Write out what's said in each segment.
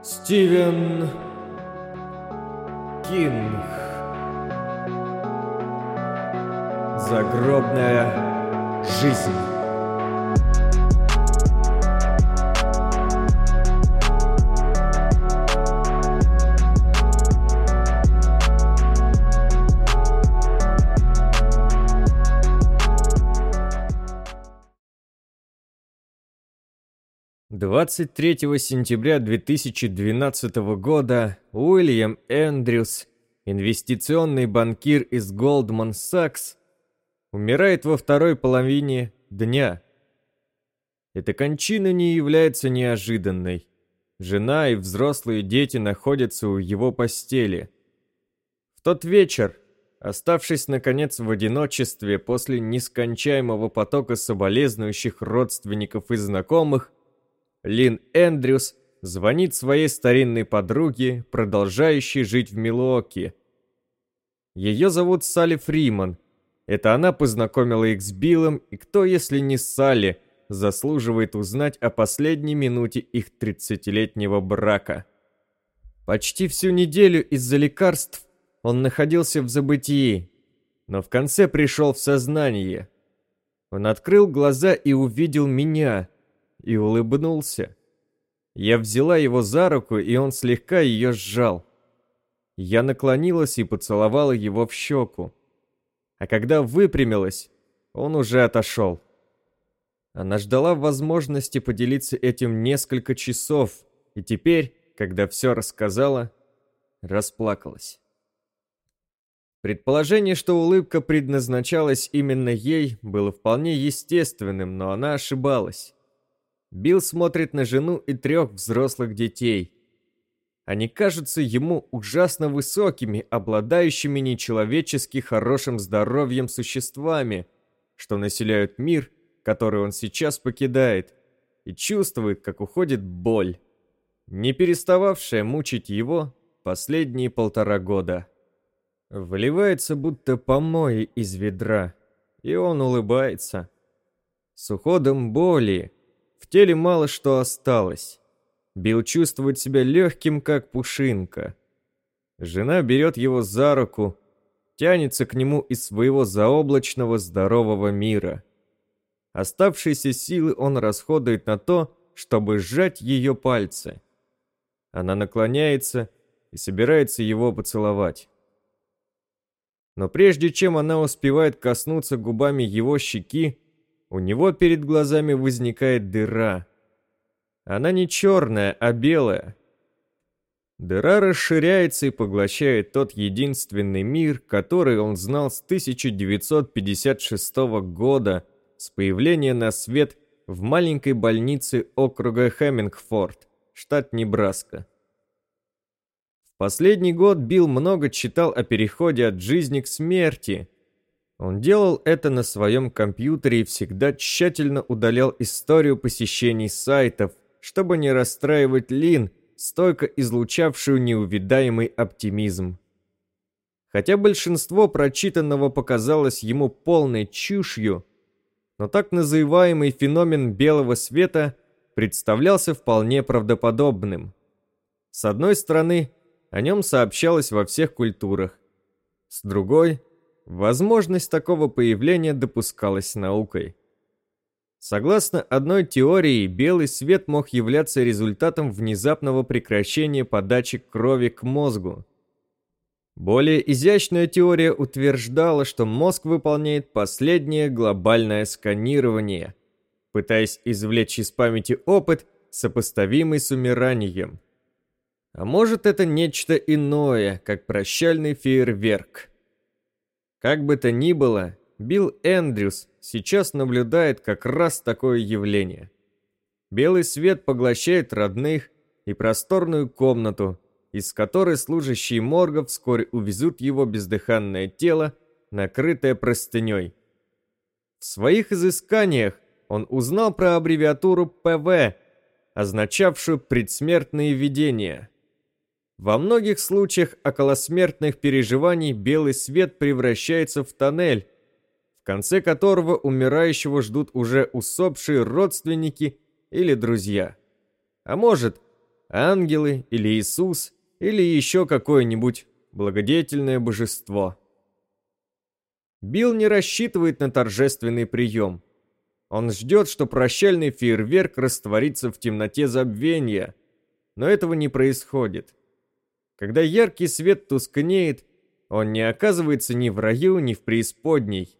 Стивен Кинг. Загробная жизнь. Двадцать третьего сентября 2012 года Уильям Эндрюс, инвестиционный банкир из Goldman Sachs, умирает во второй половине дня. Эта кончина не является неожиданной. Жена и взрослые дети находятся у его постели. В тот вечер, оставшись наконец в одиночестве после нескончаемого потока соболезнующих родственников и знакомых, Лин Эндрюс звонит своей старинной подруге, продолжающей жить в Милуоке. Ее зовут Салли Фриман. Это она познакомила их с Биллом, и кто, если не Салли, заслуживает узнать о последней минуте их 30-летнего брака. Почти всю неделю из-за лекарств он находился в забытии, но в конце пришел в сознание. Он открыл глаза и увидел меня – и улыбнулся. Я взяла его за руку, и он слегка ее сжал. Я наклонилась и поцеловала его в щеку. А когда выпрямилась, он уже отошел. Она ждала возможности поделиться этим несколько часов, и теперь, когда все рассказала, расплакалась. Предположение, что улыбка предназначалась именно ей, было вполне естественным, но она ошибалась. Билл смотрит на жену и трех взрослых детей. Они кажутся ему ужасно высокими, обладающими нечеловечески хорошим здоровьем существами, что населяют мир, который он сейчас покидает, и чувствует, как уходит боль, не перестававшая мучить его последние полтора года. Выливается будто помои из ведра, и он улыбается. С уходом боли в теле мало что осталось. Билл чувствует себя легким, как пушинка. Жена берет его за руку, тянется к нему из своего заоблачного здорового мира. Оставшиеся силы он расходует на то, чтобы сжать ее пальцы. Она наклоняется и собирается его поцеловать. Но прежде чем она успевает коснуться губами его щеки, у него перед глазами возникает дыра. Она не черная, а белая. Дыра расширяется и поглощает тот единственный мир, который он знал с 1956 года, с появления на свет в маленькой больнице округа Хеммингфорд, штат Небраска. В последний год Билл много читал о переходе от жизни к смерти – он делал это на своем компьютере и всегда тщательно удалял историю посещений сайтов, чтобы не расстраивать Лин, стойко излучавшую неувидаемый оптимизм. Хотя большинство прочитанного показалось ему полной чушью, но так называемый феномен белого света представлялся вполне правдоподобным. С одной стороны, о нем сообщалось во всех культурах. С другой, Возможность такого появления допускалась наукой. Согласно одной теории, белый свет мог являться результатом внезапного прекращения подачи крови к мозгу. Более изящная теория утверждала, что мозг выполняет последнее глобальное сканирование, пытаясь извлечь из памяти опыт, сопоставимый с умиранием. А может это нечто иное, как прощальный фейерверк – как бы то ни было, Билл Эндрюс сейчас наблюдает как раз такое явление. Белый свет поглощает родных и просторную комнату, из которой служащие морга вскоре увезут его бездыханное тело, накрытое простыней. В своих изысканиях он узнал про аббревиатуру ПВ, означавшую предсмертные видения – во многих случаях околосмертных переживаний белый свет превращается в тоннель, в конце которого умирающего ждут уже усопшие родственники или друзья. А может, ангелы или Иисус, или еще какое-нибудь благодетельное божество. Билл не рассчитывает на торжественный прием. Он ждет, что прощальный фейерверк растворится в темноте забвения, но этого не происходит. Когда яркий свет тускнеет, он не оказывается ни в раю, ни в преисподней.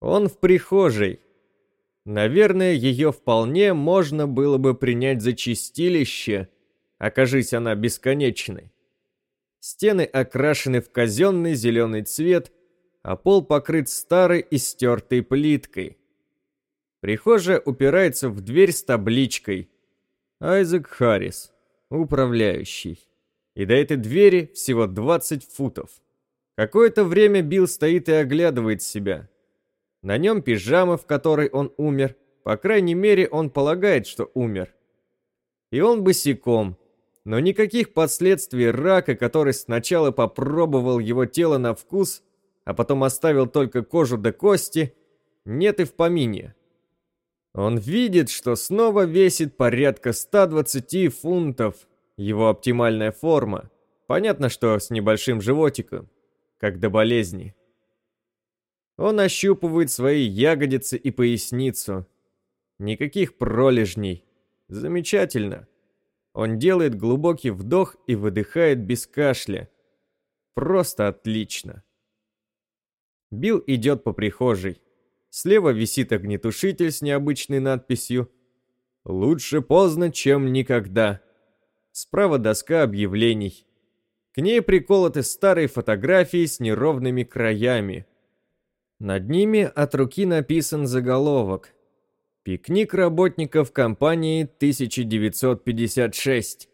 Он в прихожей. Наверное, ее вполне можно было бы принять за чистилище, окажись она бесконечной. Стены окрашены в казенный зеленый цвет, а пол покрыт старой и стертой плиткой. Прихожая упирается в дверь с табличкой «Айзек Харрис, управляющий» и до этой двери всего 20 футов. Какое-то время Билл стоит и оглядывает себя. На нем пижама, в которой он умер. По крайней мере, он полагает, что умер. И он босиком. Но никаких последствий рака, который сначала попробовал его тело на вкус, а потом оставил только кожу до кости, нет и в помине. Он видит, что снова весит порядка 120 фунтов, его оптимальная форма. Понятно, что с небольшим животиком, как до болезни. Он ощупывает свои ягодицы и поясницу. Никаких пролежней. Замечательно. Он делает глубокий вдох и выдыхает без кашля. Просто отлично. Билл идет по прихожей. Слева висит огнетушитель с необычной надписью «Лучше поздно, чем никогда». Справа доска объявлений. К ней приколоты старые фотографии с неровными краями. Над ними от руки написан заголовок. «Пикник работников компании 1956».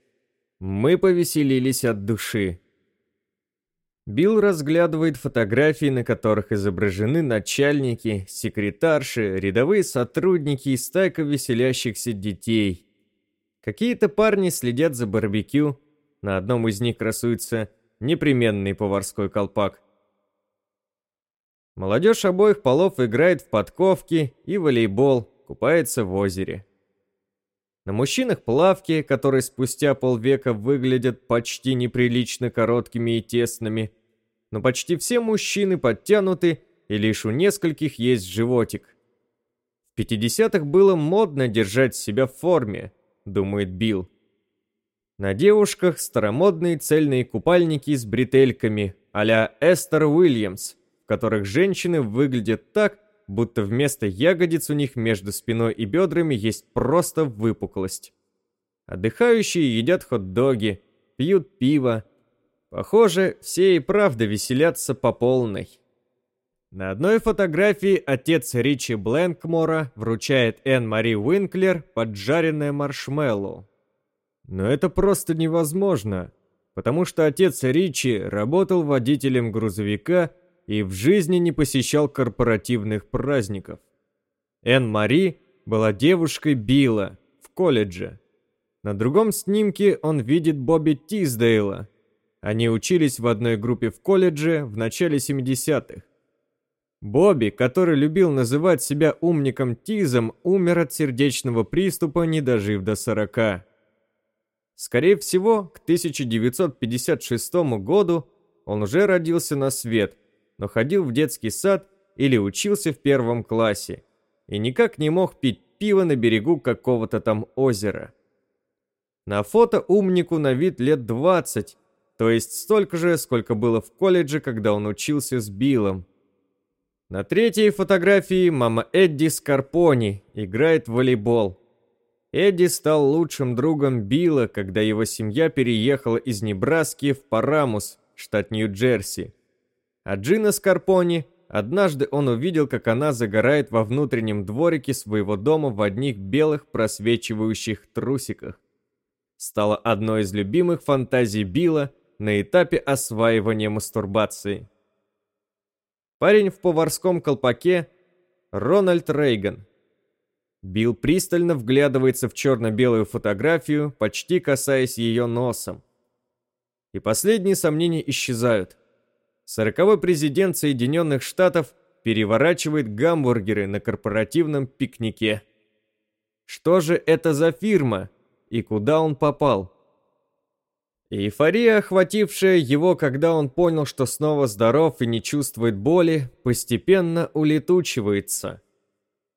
Мы повеселились от души. Билл разглядывает фотографии, на которых изображены начальники, секретарши, рядовые сотрудники и стайка веселящихся детей. Какие-то парни следят за барбекю, на одном из них красуется непременный поварской колпак. Молодежь обоих полов играет в подковки и волейбол, купается в озере. На мужчинах плавки, которые спустя полвека выглядят почти неприлично короткими и тесными, но почти все мужчины подтянуты, и лишь у нескольких есть животик. В 50-х было модно держать себя в форме, думает Билл. На девушках старомодные цельные купальники с бретельками а-ля Эстер Уильямс, в которых женщины выглядят так, будто вместо ягодиц у них между спиной и бедрами есть просто выпуклость. Отдыхающие едят хот-доги, пьют пиво. Похоже, все и правда веселятся по полной. На одной фотографии отец Ричи Бленкмора вручает Энн Мари Уинклер поджаренное маршмеллоу. Но это просто невозможно, потому что отец Ричи работал водителем грузовика и в жизни не посещал корпоративных праздников. Энн Мари была девушкой Билла в колледже. На другом снимке он видит Бобби Тиздейла. Они учились в одной группе в колледже в начале 70-х. Бобби, который любил называть себя умником Тизом, умер от сердечного приступа, не дожив до 40. Скорее всего, к 1956 году он уже родился на свет, но ходил в детский сад или учился в первом классе и никак не мог пить пиво на берегу какого-то там озера. На фото умнику на вид лет 20, то есть столько же, сколько было в колледже, когда он учился с Биллом. На третьей фотографии мама Эдди Скарпони играет в волейбол. Эдди стал лучшим другом Билла, когда его семья переехала из Небраски в Парамус, штат Нью-Джерси. А Джина Скарпони, однажды он увидел, как она загорает во внутреннем дворике своего дома в одних белых просвечивающих трусиках. Стала одной из любимых фантазий Билла на этапе осваивания мастурбации. Парень в поварском колпаке – Рональд Рейган. Билл пристально вглядывается в черно-белую фотографию, почти касаясь ее носом. И последние сомнения исчезают. Сороковой президент Соединенных Штатов переворачивает гамбургеры на корпоративном пикнике. Что же это за фирма? и куда он попал. Эйфория, охватившая его, когда он понял, что снова здоров и не чувствует боли, постепенно улетучивается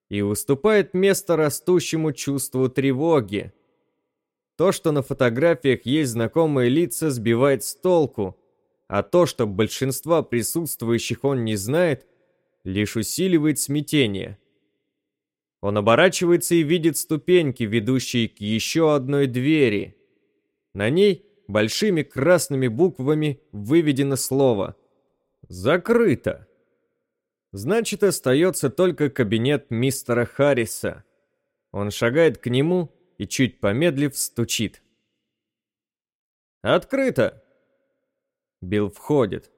и уступает место растущему чувству тревоги. То, что на фотографиях есть знакомые лица, сбивает с толку, а то, что большинства присутствующих он не знает, лишь усиливает смятение. Он оборачивается и видит ступеньки, ведущие к еще одной двери. На ней большими красными буквами выведено слово «Закрыто». Значит, остается только кабинет мистера Харриса. Он шагает к нему и, чуть помедлив, стучит. «Открыто!» Билл входит.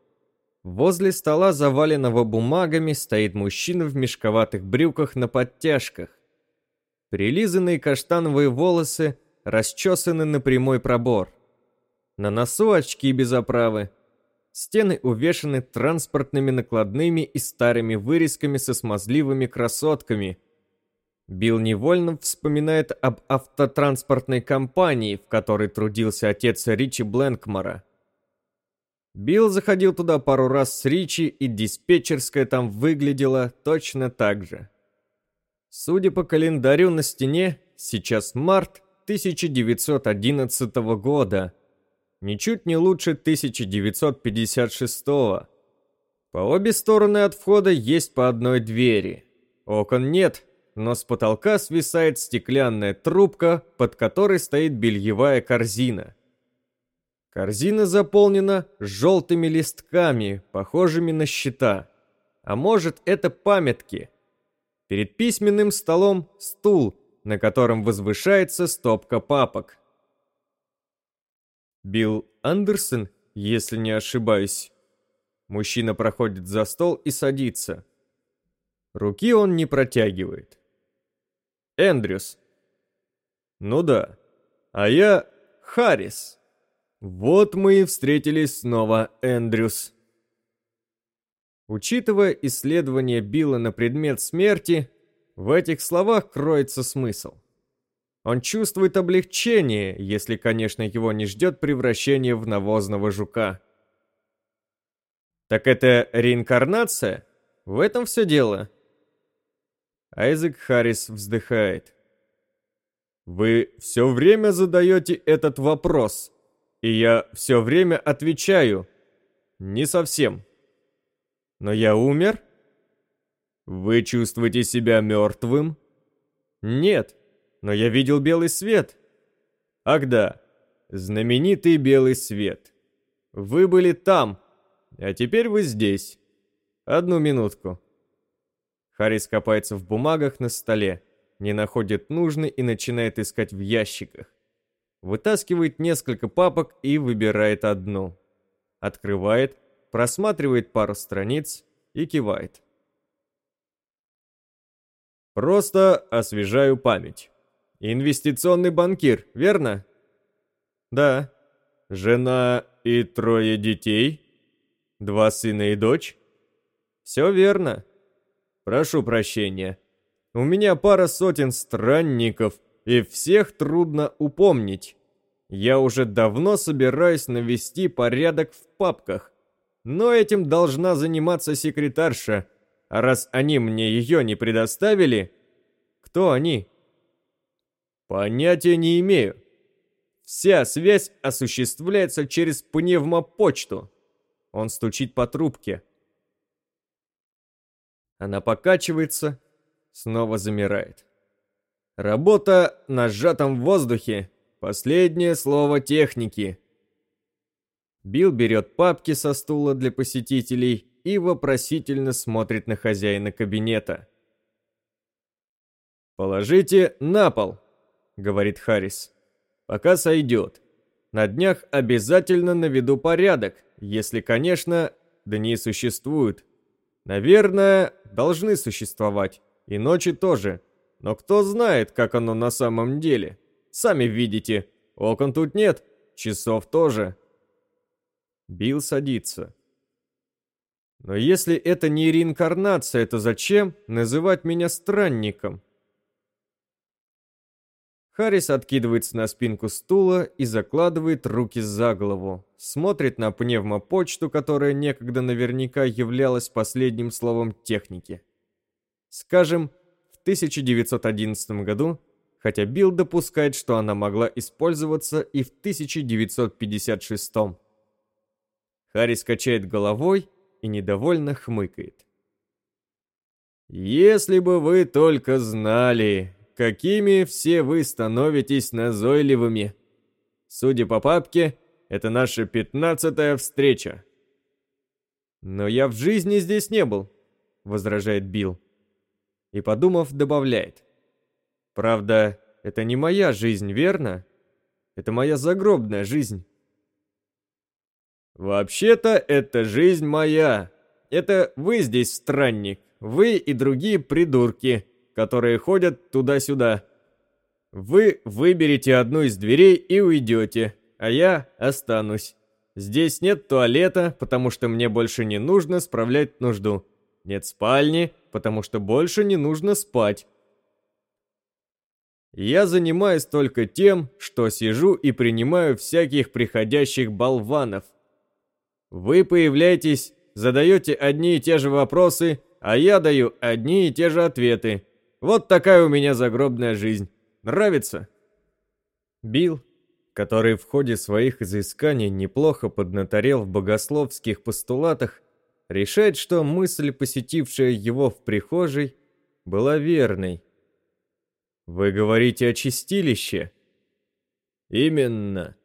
Возле стола, заваленного бумагами, стоит мужчина в мешковатых брюках на подтяжках. Прилизанные каштановые волосы расчесаны на прямой пробор. На носу очки без оправы. Стены увешаны транспортными накладными и старыми вырезками со смазливыми красотками. Билл невольно вспоминает об автотранспортной компании, в которой трудился отец Ричи Бленкмора. Билл заходил туда пару раз с Ричи, и диспетчерская там выглядела точно так же. Судя по календарю на стене, сейчас март 1911 года. Ничуть не лучше 1956 -го. По обе стороны от входа есть по одной двери. Окон нет, но с потолка свисает стеклянная трубка, под которой стоит бельевая корзина. Корзина заполнена желтыми листками, похожими на щита. А может, это памятки. Перед письменным столом стул, на котором возвышается стопка папок. Билл Андерсон, если не ошибаюсь. Мужчина проходит за стол и садится. Руки он не протягивает. Эндрюс. Ну да. А я Харрис. Вот мы и встретились снова, Эндрюс. Учитывая исследование Билла на предмет смерти, в этих словах кроется смысл. Он чувствует облегчение, если, конечно, его не ждет превращение в навозного жука. Так это реинкарнация? В этом все дело. Айзек Харрис вздыхает. Вы все время задаете этот вопрос, и я все время отвечаю. Не совсем. Но я умер? Вы чувствуете себя мертвым? Нет, но я видел белый свет. Ах да, знаменитый белый свет. Вы были там, а теперь вы здесь. Одну минутку. Харрис копается в бумагах на столе, не находит нужный и начинает искать в ящиках вытаскивает несколько папок и выбирает одну. Открывает, просматривает пару страниц и кивает. Просто освежаю память. Инвестиционный банкир, верно? Да. Жена и трое детей? Два сына и дочь? Все верно. Прошу прощения. У меня пара сотен странников – и всех трудно упомнить. Я уже давно собираюсь навести порядок в папках, но этим должна заниматься секретарша, а раз они мне ее не предоставили, кто они? Понятия не имею. Вся связь осуществляется через пневмопочту. Он стучит по трубке. Она покачивается, снова замирает. Работа на сжатом воздухе. Последнее слово техники. Билл берет папки со стула для посетителей и вопросительно смотрит на хозяина кабинета. «Положите на пол», — говорит Харрис. «Пока сойдет. На днях обязательно наведу порядок, если, конечно, дни существуют. Наверное, должны существовать, и ночи тоже». Но кто знает, как оно на самом деле? Сами видите, окон тут нет, часов тоже. Билл садится. Но если это не реинкарнация, то зачем называть меня странником? Харрис откидывается на спинку стула и закладывает руки за голову. Смотрит на пневмопочту, которая некогда наверняка являлась последним словом техники. Скажем, в 1911 году, хотя Билл допускает, что она могла использоваться и в 1956. Харрис качает головой и недовольно хмыкает. «Если бы вы только знали, какими все вы становитесь назойливыми. Судя по папке, это наша пятнадцатая встреча. Но я в жизни здесь не был, возражает Билл. И подумав, добавляет. Правда, это не моя жизнь, верно? Это моя загробная жизнь. Вообще-то это жизнь моя. Это вы здесь странник, вы и другие придурки которые ходят туда-сюда. Вы выберете одну из дверей и уйдете, а я останусь. Здесь нет туалета, потому что мне больше не нужно справлять нужду. Нет спальни, потому что больше не нужно спать. Я занимаюсь только тем, что сижу и принимаю всяких приходящих болванов. Вы появляетесь, задаете одни и те же вопросы, а я даю одни и те же ответы. Вот такая у меня загробная жизнь. Нравится?» Билл, который в ходе своих изысканий неплохо поднаторел в богословских постулатах, решает, что мысль, посетившая его в прихожей, была верной. «Вы говорите о чистилище?» «Именно.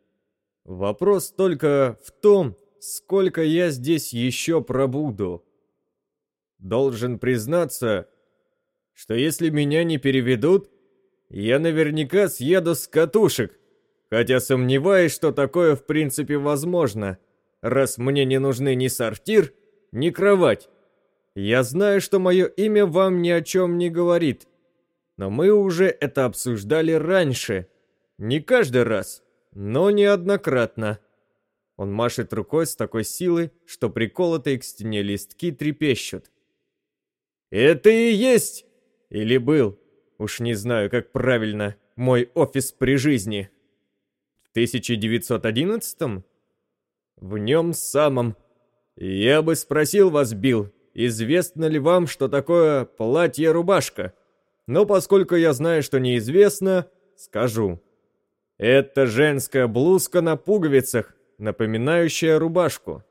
Вопрос только в том, сколько я здесь еще пробуду. Должен признаться, что если меня не переведут, я наверняка съеду с катушек, хотя сомневаюсь, что такое в принципе возможно, раз мне не нужны ни сортир, ни кровать. Я знаю, что мое имя вам ни о чем не говорит, но мы уже это обсуждали раньше. Не каждый раз, но неоднократно. Он машет рукой с такой силой, что приколотые к стене листки трепещут. «Это и есть или был, уж не знаю, как правильно, мой офис при жизни. В 1911-м? В нем самом. Я бы спросил вас, Билл, известно ли вам, что такое платье-рубашка? Но поскольку я знаю, что неизвестно, скажу. Это женская блузка на пуговицах, напоминающая рубашку.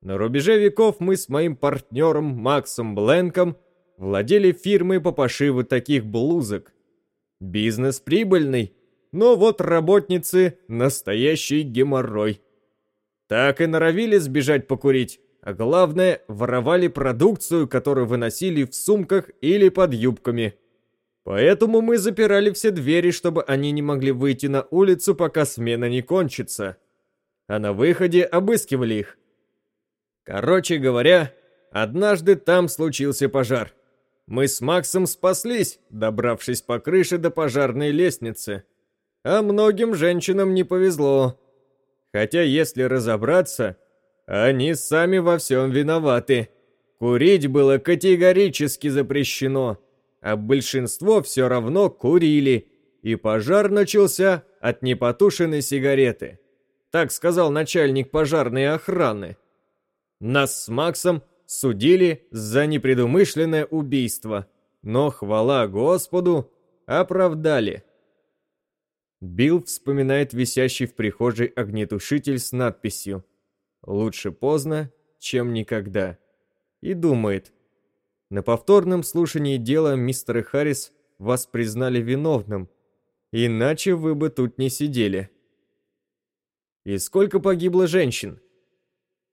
На рубеже веков мы с моим партнером Максом Бленком владели фирмой по пошиву таких блузок. Бизнес прибыльный, но вот работницы – настоящий геморрой. Так и норовили сбежать покурить, а главное – воровали продукцию, которую выносили в сумках или под юбками. Поэтому мы запирали все двери, чтобы они не могли выйти на улицу, пока смена не кончится. А на выходе обыскивали их. Короче говоря, однажды там случился пожар. Мы с Максом спаслись, добравшись по крыше до пожарной лестницы. А многим женщинам не повезло. Хотя, если разобраться, они сами во всем виноваты. Курить было категорически запрещено, а большинство все равно курили, и пожар начался от непотушенной сигареты. Так сказал начальник пожарной охраны. Нас с Максом судили за непредумышленное убийство, но, хвала Господу, оправдали. Билл вспоминает висящий в прихожей огнетушитель с надписью «Лучше поздно, чем никогда» и думает, на повторном слушании дела мистера Харрис вас признали виновным, иначе вы бы тут не сидели. И сколько погибло женщин?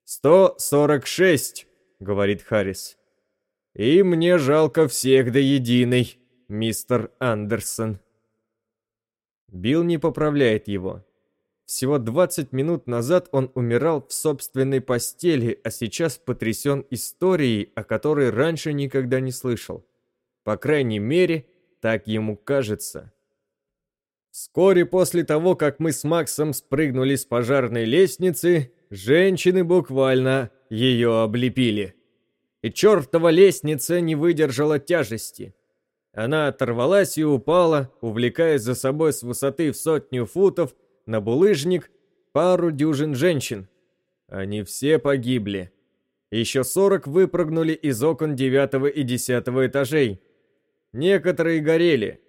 146 говорит Харрис. «И мне жалко всех до единой, мистер Андерсон». Билл не поправляет его. Всего 20 минут назад он умирал в собственной постели, а сейчас потрясен историей, о которой раньше никогда не слышал. По крайней мере, так ему кажется. Вскоре после того, как мы с Максом спрыгнули с пожарной лестницы, женщины буквально ее облепили. И чертова лестница не выдержала тяжести. Она оторвалась и упала, увлекая за собой с высоты в сотню футов на булыжник пару дюжин женщин. Они все погибли. Еще сорок выпрыгнули из окон девятого и десятого этажей. Некоторые горели.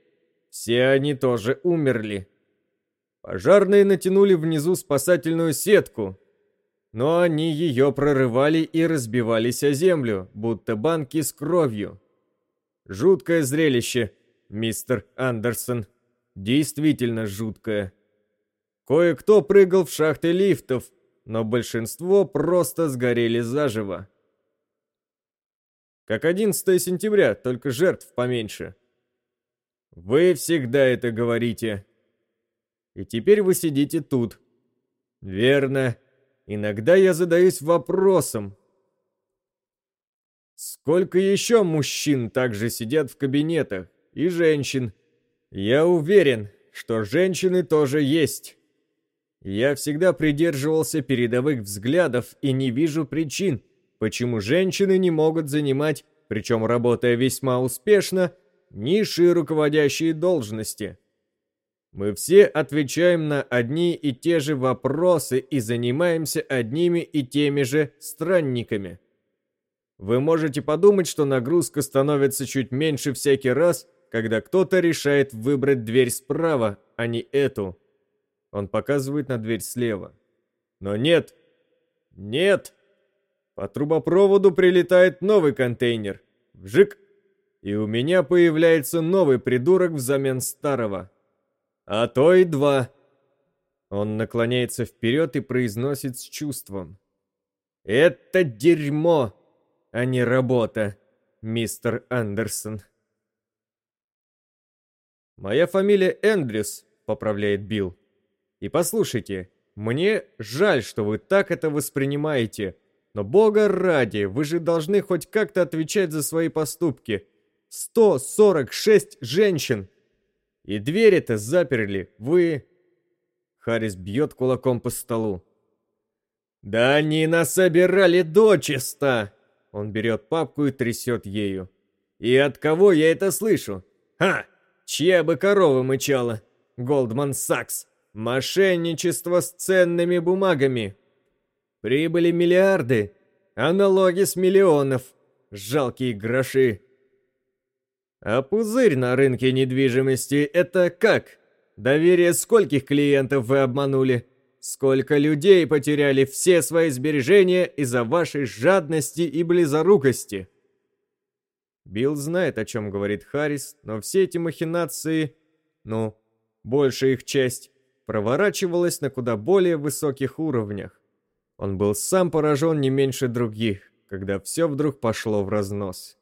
Все они тоже умерли. Пожарные натянули внизу спасательную сетку, но они ее прорывали и разбивались о землю, будто банки с кровью. Жуткое зрелище, мистер Андерсон. Действительно жуткое. Кое-кто прыгал в шахты лифтов, но большинство просто сгорели заживо. Как 11 сентября, только жертв поменьше. Вы всегда это говорите. И теперь вы сидите тут. Верно. Иногда я задаюсь вопросом. Сколько еще мужчин также сидят в кабинетах? И женщин? Я уверен, что женщины тоже есть. Я всегда придерживался передовых взглядов и не вижу причин, почему женщины не могут занимать, причем работая весьма успешно, низшие руководящие должности. Мы все отвечаем на одни и те же вопросы и занимаемся одними и теми же странниками. Вы можете подумать, что нагрузка становится чуть меньше всякий раз, когда кто-то решает выбрать дверь справа, а не эту. Он показывает на дверь слева. Но нет. Нет. По трубопроводу прилетает новый контейнер. Вжик. И у меня появляется новый придурок взамен старого а то и два. Он наклоняется вперед и произносит с чувством. Это дерьмо, а не работа, мистер Андерсон. Моя фамилия Эндрюс, поправляет Билл. И послушайте, мне жаль, что вы так это воспринимаете, но бога ради, вы же должны хоть как-то отвечать за свои поступки. 146 женщин и двери-то заперли, вы...» Харрис бьет кулаком по столу. «Да они насобирали дочисто!» Он берет папку и трясет ею. «И от кого я это слышу? Ха! Чья бы корова мычала? Голдман Сакс! Мошенничество с ценными бумагами! Прибыли миллиарды, а налоги с миллионов! Жалкие гроши!» А пузырь на рынке недвижимости – это как? Доверие скольких клиентов вы обманули? Сколько людей потеряли все свои сбережения из-за вашей жадности и близорукости? Билл знает, о чем говорит Харрис, но все эти махинации, ну, большая их часть, проворачивалась на куда более высоких уровнях. Он был сам поражен не меньше других, когда все вдруг пошло в разнос.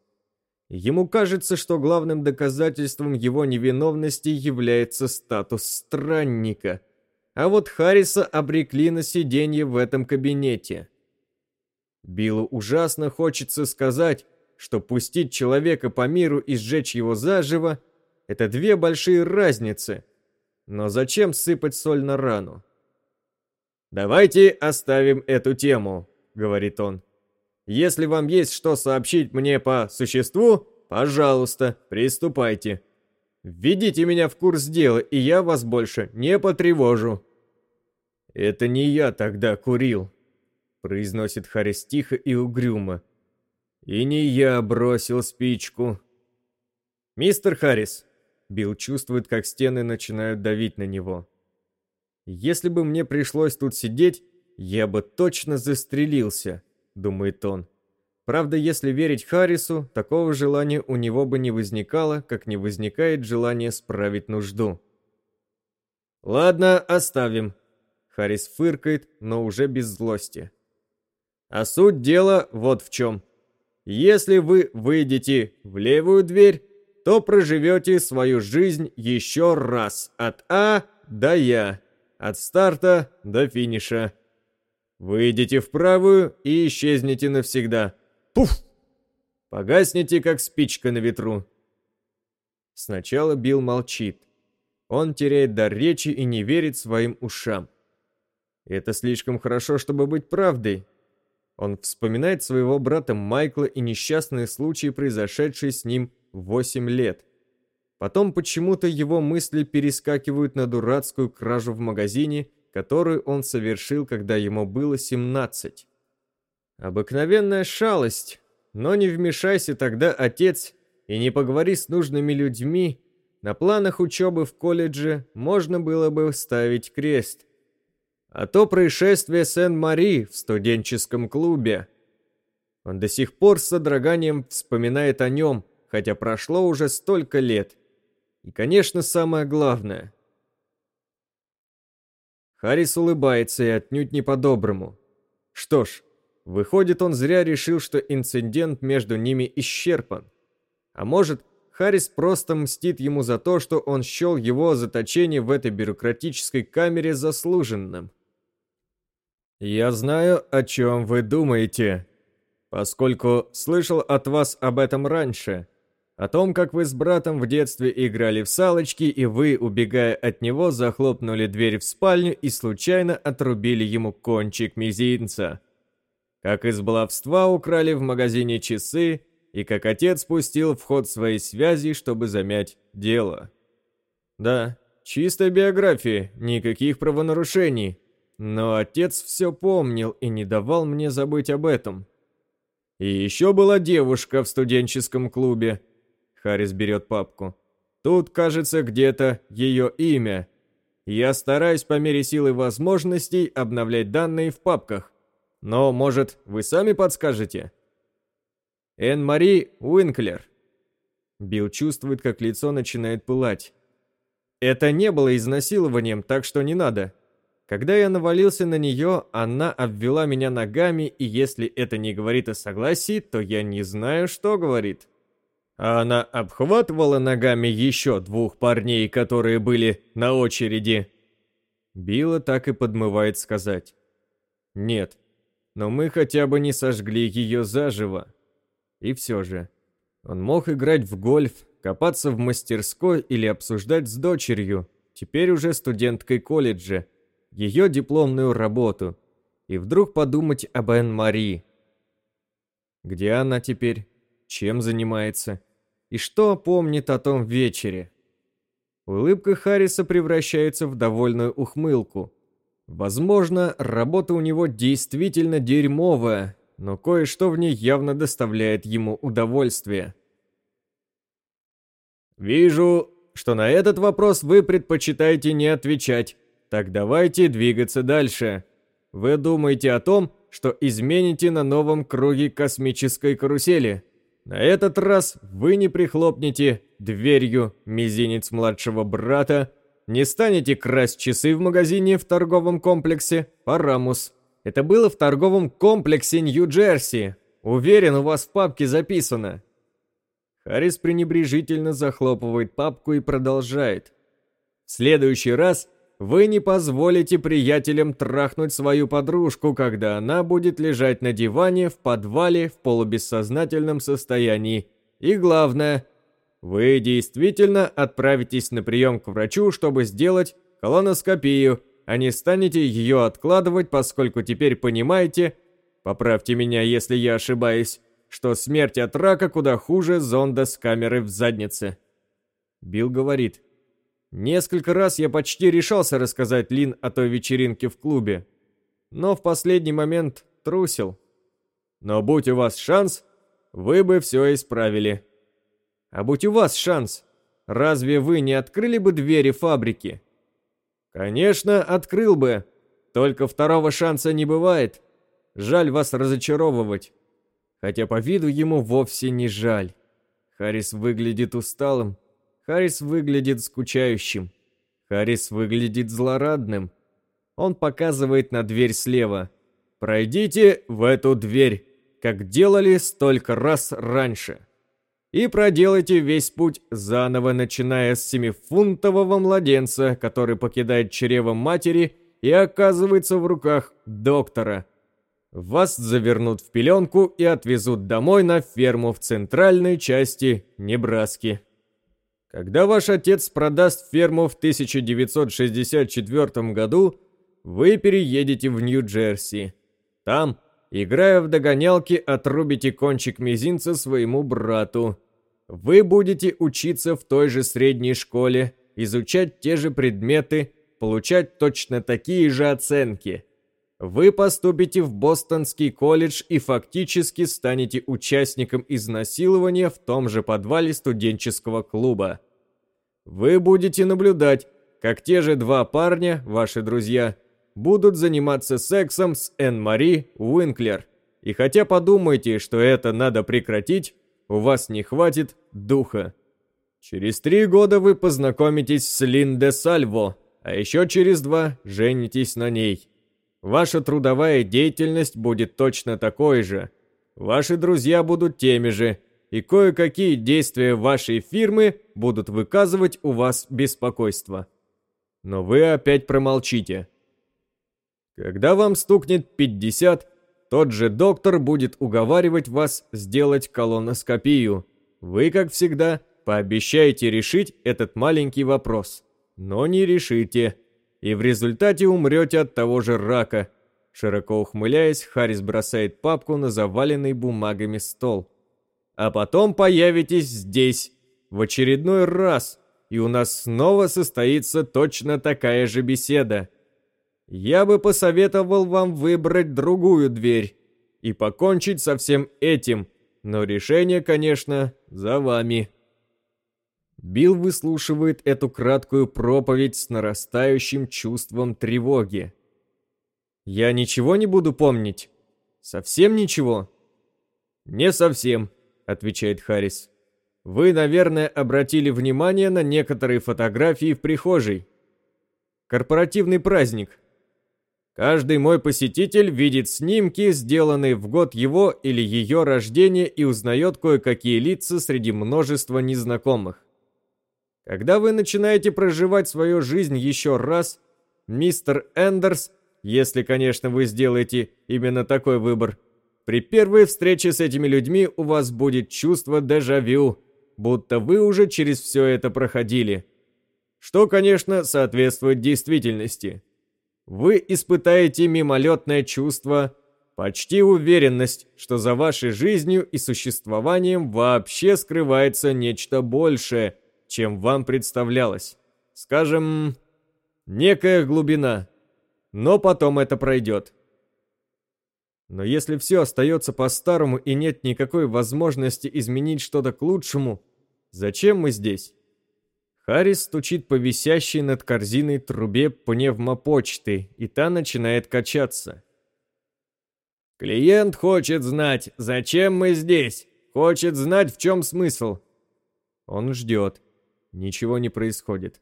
Ему кажется, что главным доказательством его невиновности является статус странника. А вот Харриса обрекли на сиденье в этом кабинете. Биллу ужасно хочется сказать, что пустить человека по миру и сжечь его заживо – это две большие разницы. Но зачем сыпать соль на рану? «Давайте оставим эту тему», — говорит он. Если вам есть что сообщить мне по существу, пожалуйста, приступайте. Введите меня в курс дела, и я вас больше не потревожу». «Это не я тогда курил», — произносит Харрис тихо и угрюмо. «И не я бросил спичку». «Мистер Харрис», — Билл чувствует, как стены начинают давить на него. «Если бы мне пришлось тут сидеть, я бы точно застрелился». — думает он. Правда, если верить Харрису, такого желания у него бы не возникало, как не возникает желание справить нужду. «Ладно, оставим», — Харрис фыркает, но уже без злости. «А суть дела вот в чем. Если вы выйдете в левую дверь, то проживете свою жизнь еще раз от А до Я, от старта до финиша». Выйдете в правую и исчезнете навсегда. Пуф! Погаснете, как спичка на ветру. Сначала Билл молчит. Он теряет дар речи и не верит своим ушам. Это слишком хорошо, чтобы быть правдой. Он вспоминает своего брата Майкла и несчастные случаи, произошедшие с ним в 8 лет. Потом почему-то его мысли перескакивают на дурацкую кражу в магазине, которую он совершил, когда ему было 17. Обыкновенная шалость, но не вмешайся тогда, отец, и не поговори с нужными людьми, на планах учебы в колледже можно было бы ставить крест. А то происшествие Сен-Мари в студенческом клубе. Он до сих пор с содроганием вспоминает о нем, хотя прошло уже столько лет. И, конечно, самое главное. Харрис улыбается и отнюдь не по-доброму. Что ж, выходит, он зря решил, что инцидент между ними исчерпан. А может, Харрис просто мстит ему за то, что он счел его заточение в этой бюрократической камере заслуженным. «Я знаю, о чем вы думаете, поскольку слышал от вас об этом раньше. О том, как вы с братом в детстве играли в салочки, и вы, убегая от него, захлопнули дверь в спальню и случайно отрубили ему кончик мизинца. Как из баловства украли в магазине часы, и как отец пустил в ход свои связи, чтобы замять дело. Да, чистая биография, никаких правонарушений. Но отец все помнил и не давал мне забыть об этом. И еще была девушка в студенческом клубе. Харрис берет папку. Тут, кажется, где-то ее имя. Я стараюсь по мере силы возможностей обновлять данные в папках. Но, может, вы сами подскажете? Энн-Мари Уинклер. Билл чувствует, как лицо начинает пылать. Это не было изнасилованием, так что не надо. Когда я навалился на нее, она обвела меня ногами, и если это не говорит о согласии, то я не знаю, что говорит. А она обхватывала ногами еще двух парней, которые были на очереди. Билла так и подмывает сказать. Нет, но мы хотя бы не сожгли ее заживо. И все же, он мог играть в гольф, копаться в мастерской или обсуждать с дочерью, теперь уже студенткой колледжа, ее дипломную работу, и вдруг подумать об Энн-Мари. Где она теперь? Чем занимается? И что помнит о том вечере? Улыбка Харриса превращается в довольную ухмылку. Возможно, работа у него действительно дерьмовая, но кое-что в ней явно доставляет ему удовольствие. «Вижу, что на этот вопрос вы предпочитаете не отвечать. Так давайте двигаться дальше. Вы думаете о том, что измените на новом круге космической карусели. На этот раз вы не прихлопнете дверью мизинец младшего брата, не станете красть часы в магазине в торговом комплексе «Парамус». Это было в торговом комплексе Нью-Джерси. Уверен, у вас в папке записано. Харрис пренебрежительно захлопывает папку и продолжает. В следующий раз вы не позволите приятелям трахнуть свою подружку, когда она будет лежать на диване в подвале в полубессознательном состоянии. И главное, вы действительно отправитесь на прием к врачу, чтобы сделать колоноскопию – а не станете ее откладывать, поскольку теперь понимаете, поправьте меня, если я ошибаюсь, что смерть от рака куда хуже зонда с камерой в заднице. Билл говорит, несколько раз я почти решался рассказать Лин о той вечеринке в клубе, но в последний момент трусил. Но будь у вас шанс, вы бы все исправили. А будь у вас шанс, разве вы не открыли бы двери фабрики? Конечно, открыл бы. Только второго шанса не бывает. Жаль вас разочаровывать. Хотя по виду ему вовсе не жаль. Харрис выглядит усталым. Харрис выглядит скучающим. Харрис выглядит злорадным. Он показывает на дверь слева. «Пройдите в эту дверь, как делали столько раз раньше» и проделайте весь путь заново, начиная с семифунтового младенца, который покидает чрево матери и оказывается в руках доктора. Вас завернут в пеленку и отвезут домой на ферму в центральной части Небраски. Когда ваш отец продаст ферму в 1964 году, вы переедете в Нью-Джерси. Там Играя в догонялки, отрубите кончик мизинца своему брату. Вы будете учиться в той же средней школе, изучать те же предметы, получать точно такие же оценки. Вы поступите в Бостонский колледж и фактически станете участником изнасилования в том же подвале студенческого клуба. Вы будете наблюдать, как те же два парня, ваши друзья, будут заниматься сексом с Энн-Мари Уинклер. И хотя подумаете, что это надо прекратить, у вас не хватит духа. Через три года вы познакомитесь с Линде Сальво, а еще через два женитесь на ней. Ваша трудовая деятельность будет точно такой же. Ваши друзья будут теми же, и кое-какие действия вашей фирмы будут выказывать у вас беспокойство. Но вы опять промолчите. Когда вам стукнет 50, тот же доктор будет уговаривать вас сделать колоноскопию. Вы, как всегда, пообещаете решить этот маленький вопрос, но не решите. И в результате умрете от того же рака. Широко ухмыляясь, Харрис бросает папку на заваленный бумагами стол. А потом появитесь здесь, в очередной раз, и у нас снова состоится точно такая же беседа. Я бы посоветовал вам выбрать другую дверь и покончить со всем этим, но решение, конечно, за вами. Билл выслушивает эту краткую проповедь с нарастающим чувством тревоги. «Я ничего не буду помнить? Совсем ничего?» «Не совсем», — отвечает Харрис. «Вы, наверное, обратили внимание на некоторые фотографии в прихожей. Корпоративный праздник. Каждый мой посетитель видит снимки, сделанные в год его или ее рождения и узнает кое-какие лица среди множества незнакомых. Когда вы начинаете проживать свою жизнь еще раз, мистер Эндерс, если, конечно, вы сделаете именно такой выбор, при первой встрече с этими людьми у вас будет чувство дежавю, будто вы уже через все это проходили. Что, конечно, соответствует действительности. Вы испытаете мимолетное чувство, почти уверенность, что за вашей жизнью и существованием вообще скрывается нечто большее, чем вам представлялось. Скажем, некая глубина. Но потом это пройдет. Но если все остается по-старому и нет никакой возможности изменить что-то к лучшему, зачем мы здесь? Харрис стучит по висящей над корзиной трубе пневмопочты, и та начинает качаться. «Клиент хочет знать, зачем мы здесь. Хочет знать, в чем смысл». Он ждет. Ничего не происходит.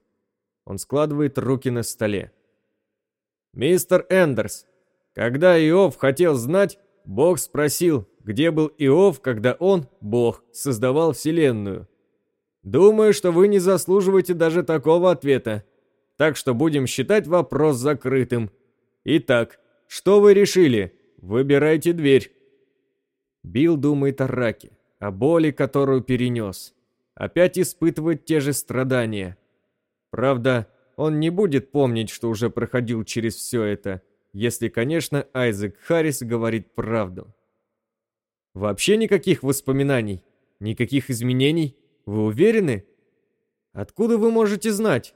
Он складывает руки на столе. «Мистер Эндерс, когда Иов хотел знать, Бог спросил, где был Иов, когда он, Бог, создавал Вселенную. Думаю, что вы не заслуживаете даже такого ответа. Так что будем считать вопрос закрытым. Итак, что вы решили? Выбирайте дверь. Билл думает о раке, о боли, которую перенес. Опять испытывает те же страдания. Правда, он не будет помнить, что уже проходил через все это, если, конечно, Айзек Харрис говорит правду. Вообще никаких воспоминаний, никаких изменений. Вы уверены? Откуда вы можете знать?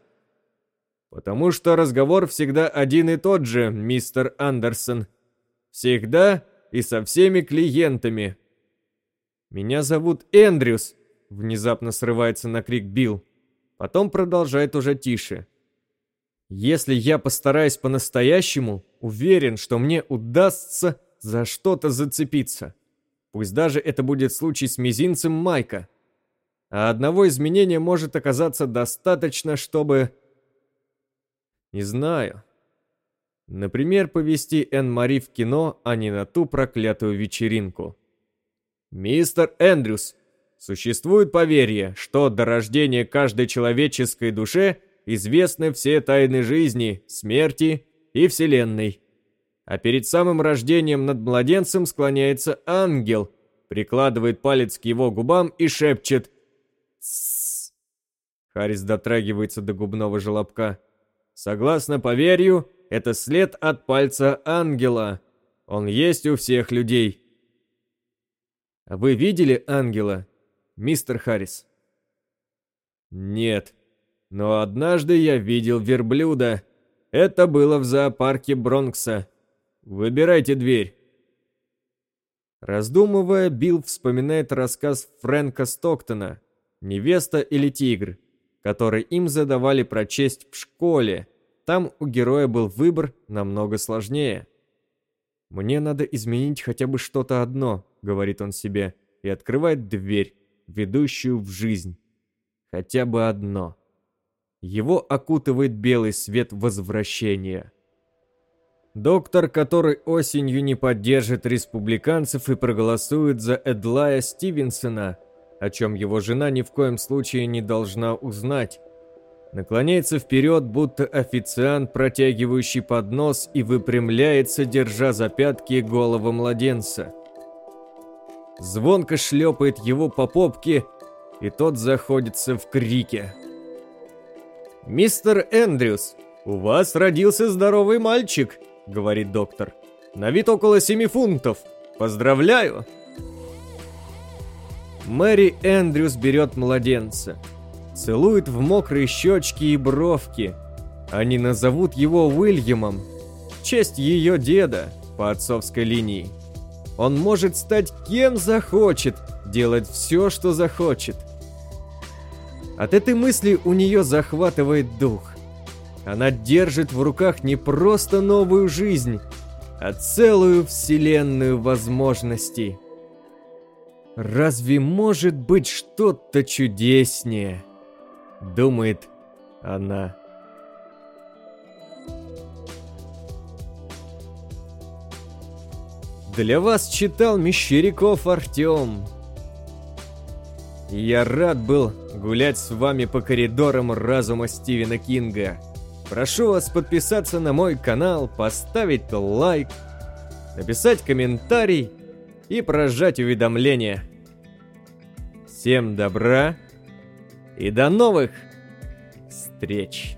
Потому что разговор всегда один и тот же, мистер Андерсон. Всегда и со всеми клиентами. Меня зовут Эндрюс, внезапно срывается на крик Билл. Потом продолжает уже тише. Если я постараюсь по-настоящему, уверен, что мне удастся за что-то зацепиться. Пусть даже это будет случай с мизинцем Майка а одного изменения может оказаться достаточно, чтобы... Не знаю. Например, повести Энн-Мари в кино, а не на ту проклятую вечеринку. Мистер Эндрюс, существует поверье, что до рождения каждой человеческой душе известны все тайны жизни, смерти и Вселенной. А перед самым рождением над младенцем склоняется ангел, прикладывает палец к его губам и шепчет Харрис дотрагивается до губного желобка. Согласно поверью, это след от пальца ангела. Он есть у всех людей. Вы видели ангела? Мистер Харрис? Нет. Но однажды я видел верблюда. Это было в зоопарке Бронкса. Выбирайте дверь. Раздумывая, Билл вспоминает рассказ Фрэнка Стоктона «Невеста или тигр», который им задавали прочесть в школе. Там у героя был выбор намного сложнее. «Мне надо изменить хотя бы что-то одно», — говорит он себе, и открывает дверь, ведущую в жизнь. Хотя бы одно. Его окутывает белый свет возвращения. Доктор, который осенью не поддержит республиканцев и проголосует за Эдлая Стивенсона, о чем его жена ни в коем случае не должна узнать, наклоняется вперед, будто официант, протягивающий поднос, и выпрямляется, держа за пятки голову младенца. Звонко шлепает его по попке, и тот заходится в крике. «Мистер Эндрюс, у вас родился здоровый мальчик!» — говорит доктор. «На вид около семи фунтов. Поздравляю!» Мэри Эндрюс берет младенца. Целует в мокрые щечки и бровки. Они назовут его Уильямом. В честь ее деда по отцовской линии. Он может стать кем захочет, делать все, что захочет. От этой мысли у нее захватывает дух. Она держит в руках не просто новую жизнь, а целую вселенную возможностей. Разве может быть что-то чудеснее? Думает она. Для вас читал Мещеряков Артем. Я рад был гулять с вами по коридорам разума Стивена Кинга. Прошу вас подписаться на мой канал, поставить лайк, написать комментарий и прожать уведомления. Всем добра и до новых встреч!